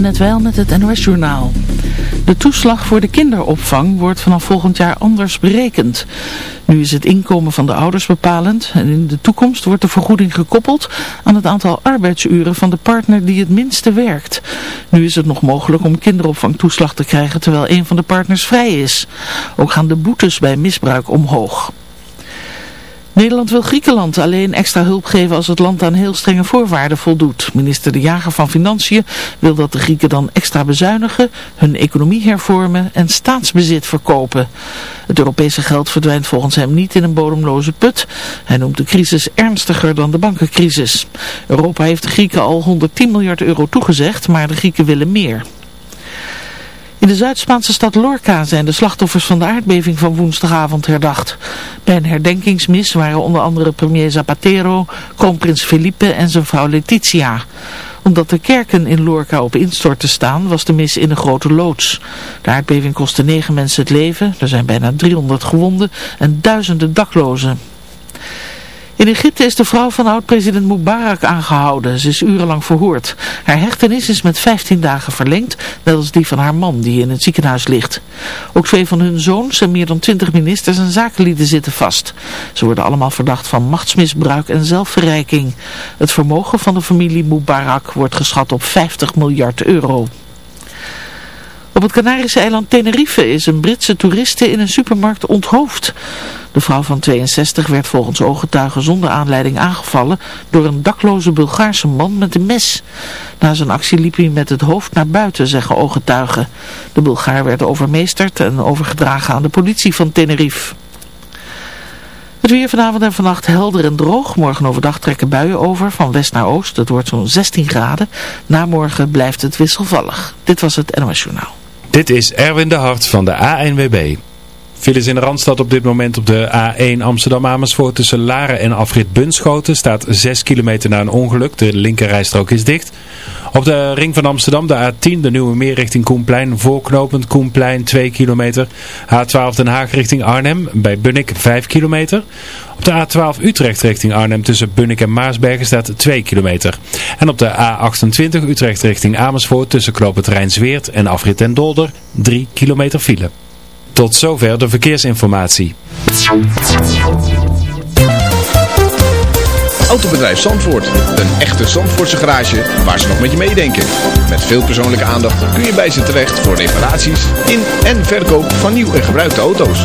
net wel met het NOS Journaal. De toeslag voor de kinderopvang wordt vanaf volgend jaar anders berekend. Nu is het inkomen van de ouders bepalend en in de toekomst wordt de vergoeding gekoppeld aan het aantal arbeidsuren van de partner die het minste werkt. Nu is het nog mogelijk om kinderopvangtoeslag te krijgen terwijl een van de partners vrij is. Ook gaan de boetes bij misbruik omhoog. Nederland wil Griekenland alleen extra hulp geven als het land aan heel strenge voorwaarden voldoet. Minister De Jager van Financiën wil dat de Grieken dan extra bezuinigen, hun economie hervormen en staatsbezit verkopen. Het Europese geld verdwijnt volgens hem niet in een bodemloze put. Hij noemt de crisis ernstiger dan de bankencrisis. Europa heeft de Grieken al 110 miljard euro toegezegd, maar de Grieken willen meer. In de Zuid-Spaanse stad Lorca zijn de slachtoffers van de aardbeving van woensdagavond herdacht. Bij een herdenkingsmis waren onder andere premier Zapatero, kroonprins Felipe en zijn vrouw Letitia. Omdat de kerken in Lorca op instorten staan, was de mis in een grote loods. De aardbeving kostte negen mensen het leven, er zijn bijna 300 gewonden en duizenden daklozen. In Egypte is de vrouw van oud-president Mubarak aangehouden. Ze is urenlang verhoord. Haar hechtenis is met 15 dagen verlengd, net als die van haar man die in het ziekenhuis ligt. Ook twee van hun zoons en meer dan 20 ministers en zakenlieden zitten vast. Ze worden allemaal verdacht van machtsmisbruik en zelfverrijking. Het vermogen van de familie Mubarak wordt geschat op 50 miljard euro. Op het Canarische eiland Tenerife is een Britse toeriste in een supermarkt onthoofd. De vrouw van 62 werd volgens ooggetuigen zonder aanleiding aangevallen door een dakloze Bulgaarse man met een mes. Na zijn actie liep hij met het hoofd naar buiten, zeggen ooggetuigen. De Bulgaar werd overmeesterd en overgedragen aan de politie van Tenerife. Het weer vanavond en vannacht helder en droog. Morgen overdag trekken buien over van west naar oost. Het wordt zo'n 16 graden. Na morgen blijft het wisselvallig. Dit was het NOS Journaal. Dit is Erwin de Hart van de ANWB. Files in Randstad op dit moment op de A1 Amsterdam-Amersfoort tussen Laren en afrit Bunschoten staat 6 kilometer na een ongeluk. De linkerrijstrook is dicht. Op de ring van Amsterdam de A10 de Nieuwe Meer richting Koenplein. Voorknopend Koenplein 2 kilometer. A12 Den Haag richting Arnhem bij Bunnik 5 kilometer. Op de A12 Utrecht richting Arnhem tussen Bunnik en Maasbergen staat 2 kilometer. En op de A28 Utrecht richting Amersfoort tussen Knoopend Rijnsweert en Afrit en Dolder 3 kilometer file. Tot zover de verkeersinformatie. Autobedrijf Zandvoort. Een echte Zandvoortse garage waar ze nog met je meedenken. Met veel persoonlijke aandacht kun je bij ze terecht voor reparaties in en verkoop van nieuw en gebruikte auto's.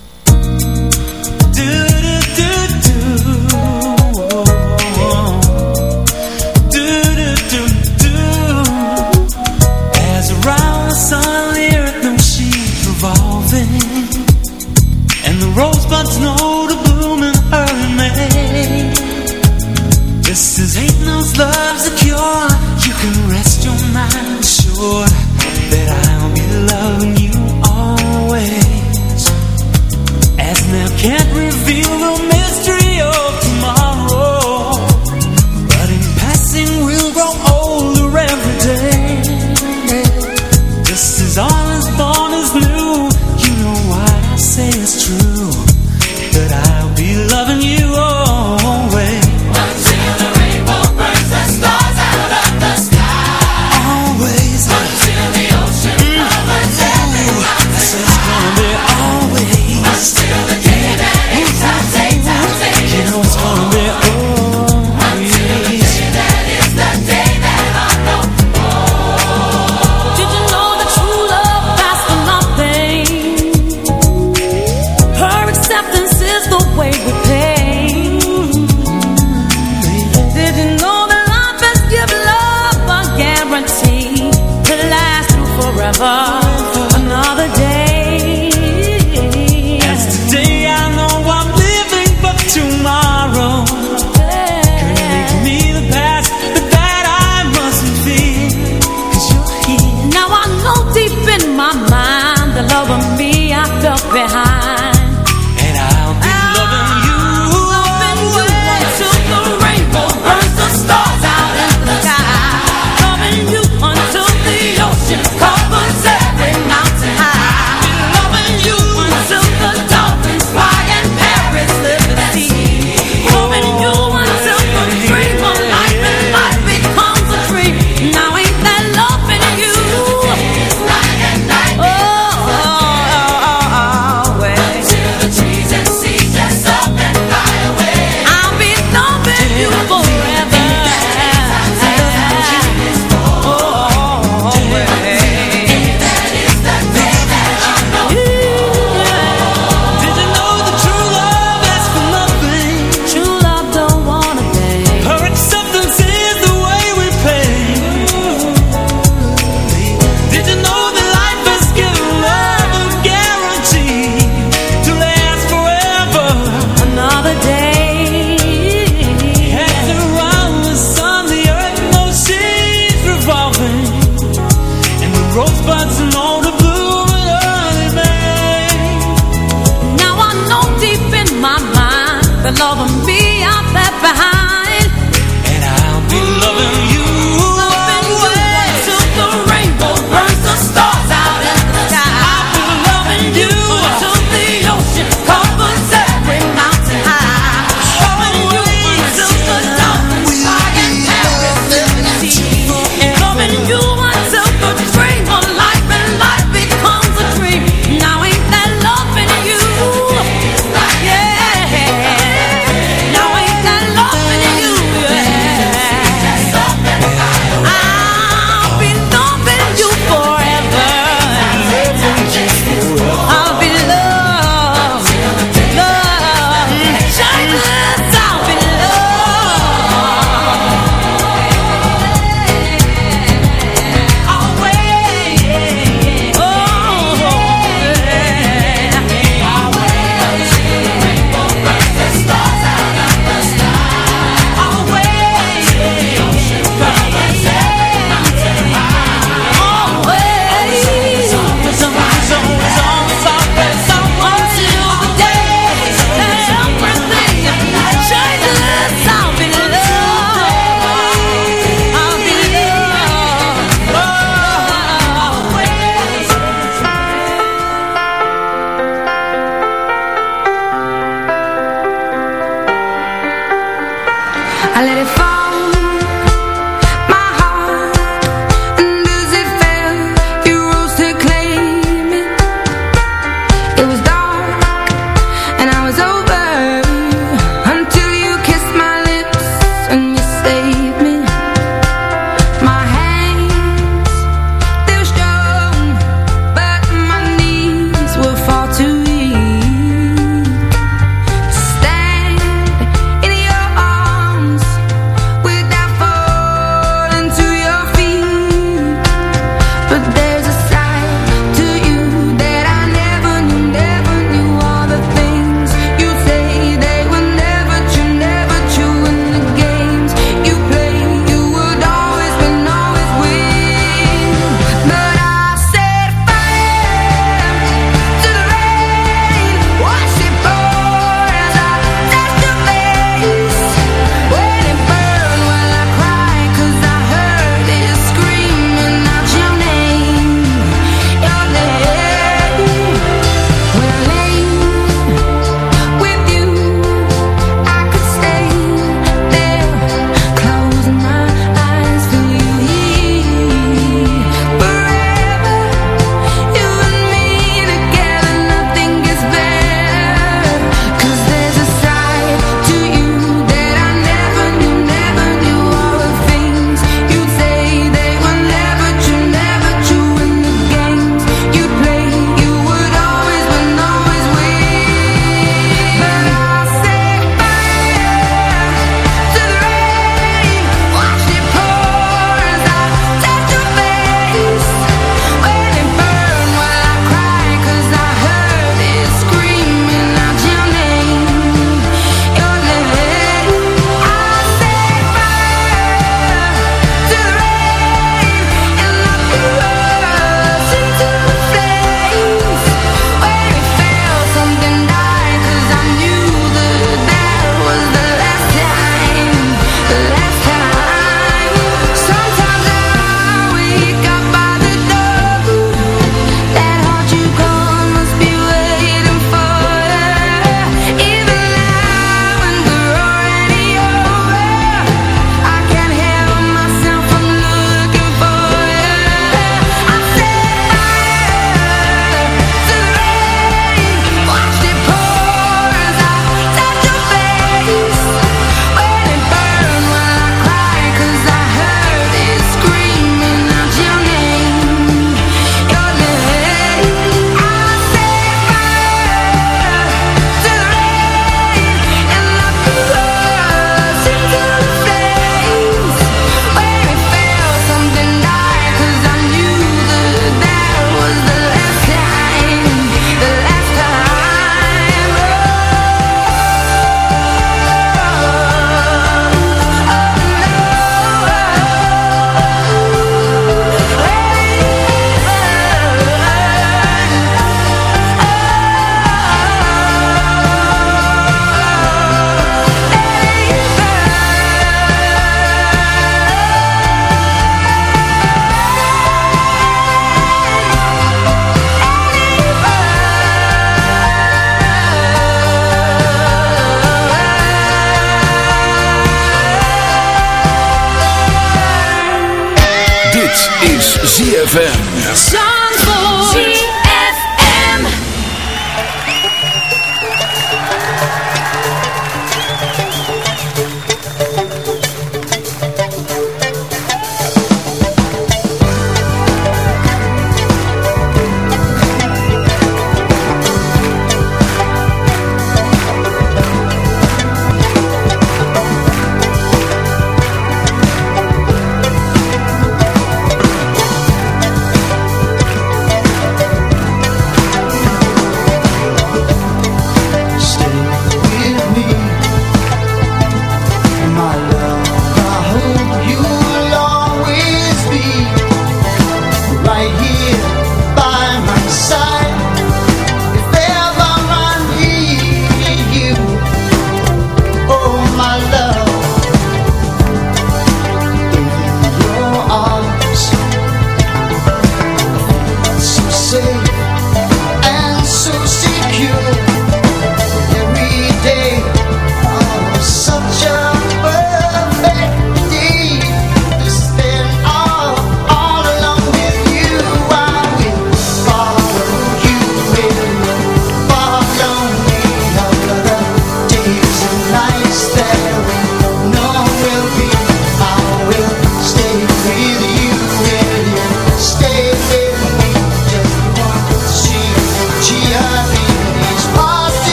Oh,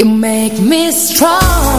You make me strong.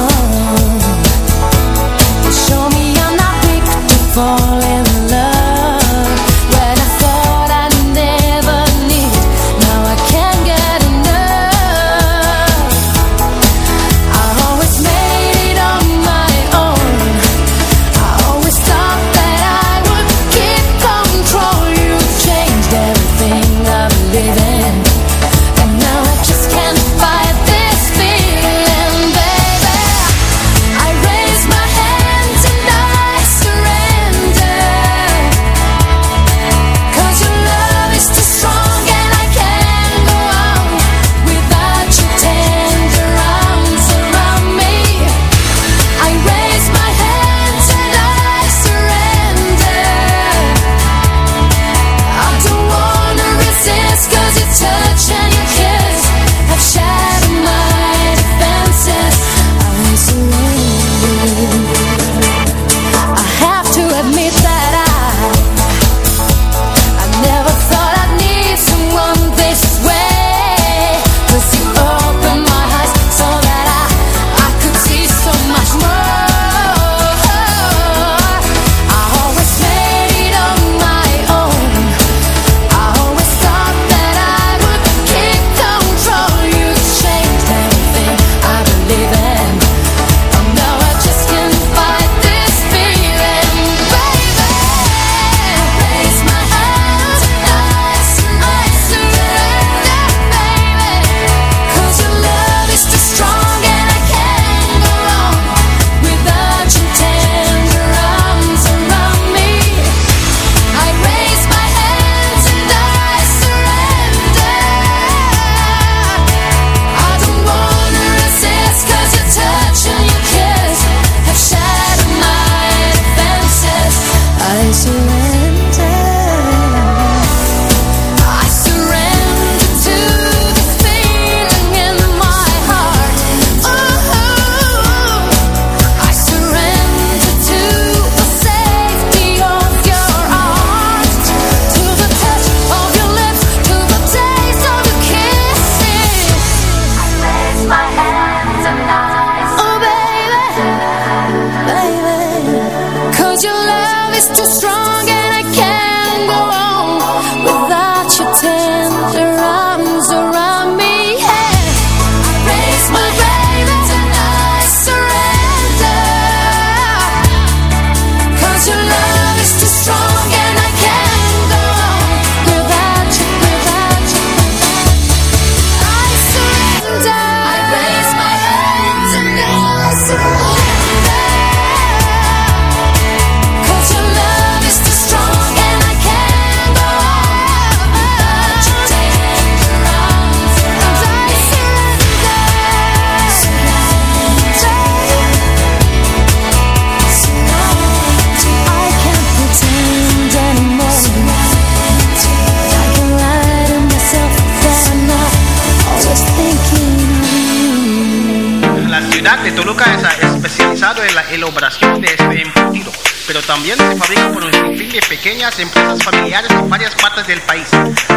Pequeñas empresas familiares en varias partes del país.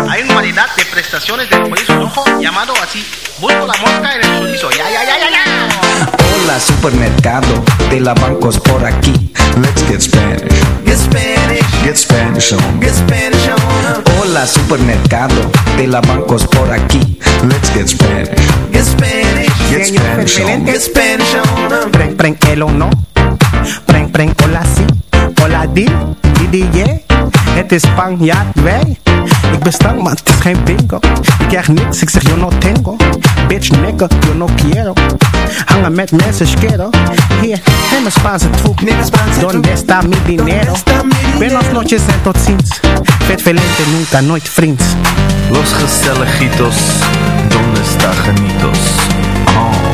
Hay una variedad de prestaciones del chorizo rojo llamado así. Busco la mosca en el chorizo. Ya, ya, ya, ya, ya. Hola supermercado de la bancos por aquí. Let's get Spanish. Get Spanish. Get Spanish on. Get Spanish on. Hola supermercado de la bancos por aquí. Let's get Spanish. Get Spanish. Get Spanish on. Get Spanish on. Preng, preng, el o no. Preng, preng, hola si. Hola di. Di, di, yeah. Het is Spanjaard, wij. Ik ben stank, maar het is geen bingo. Ik krijg niks, ik zeg yo no tengo. Bitch, nigga, yo no quiero. Hangen met mensen, schero. Hier, neem mijn Spaanse troep. Donde está mi dinero? Buenos noches en tot ziens. Vet velente, nunca, nooit vriends. Los gezelligitos, donde está genitos? Oh.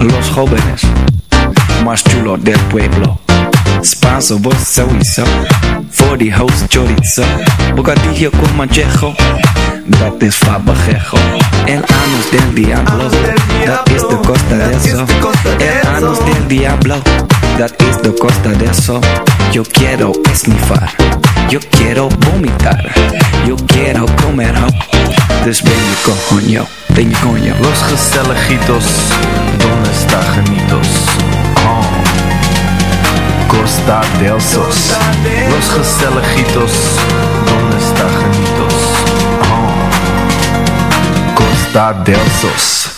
Los jóvenes más chulos del pueblo. Spanso, sowieso. Voor die host chorizo. Bocadillo con manchejo. Dat is fabajejo. El anus del diablo. Dat is de costa de eso. El anus del diablo. Dat is de costa de eso. Yo quiero esnifar. Yo quiero vomitar. Yo quiero comer ho. Dus ben je coño. Ben je coño. Los gezelligitos, donde está genitos? Oh. Costa del Sos. Los gezelligitos, donde está genitos? Oh. Costa del Sos.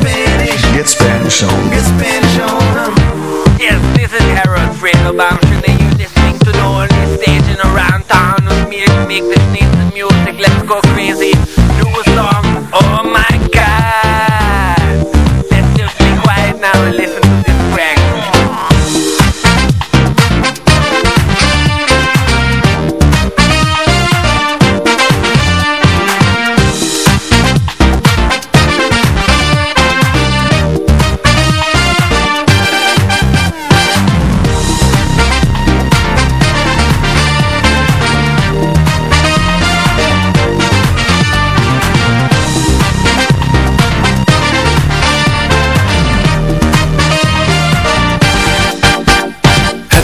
Get Spanish. Get Spanish on. Get Spanish on. Yes, this is Harold Friedelbaum. Should they use this thing to know only staging around town with me to make the sneeze music? Let's go crazy.